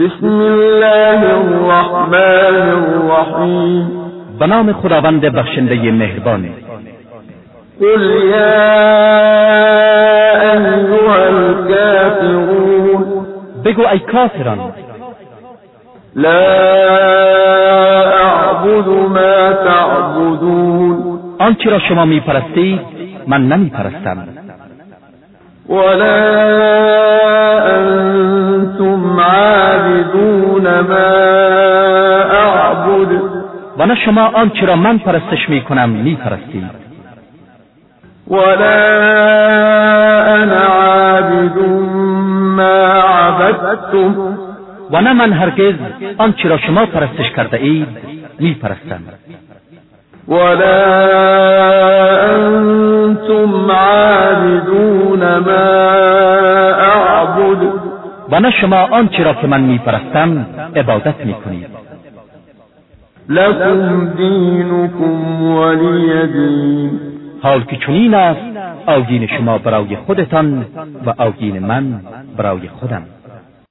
بسم الله الرحمن الرحیم. به نام خداوند بخشنده مهربان. قل یا ایها الكافرون بگو ای کافران. لا اعبد ما تعبدون. آنچه را شما میپرستید من نمیپرستم. ولا و نه شما آنچه را من پرستش می‌کنم میپرستید ولا انا عابد ما عبدتم. و نه من هرگز آنچه را شما پرستش کرده اید میپرستم. ولا انتم عابدون ما اعبد و نه شما آنچه را که من میپرستم عبادت می‌کنید. لكم دینكم ولی دین. حال که چنین است آگین شما برای خودتان و آگین من برای خودم.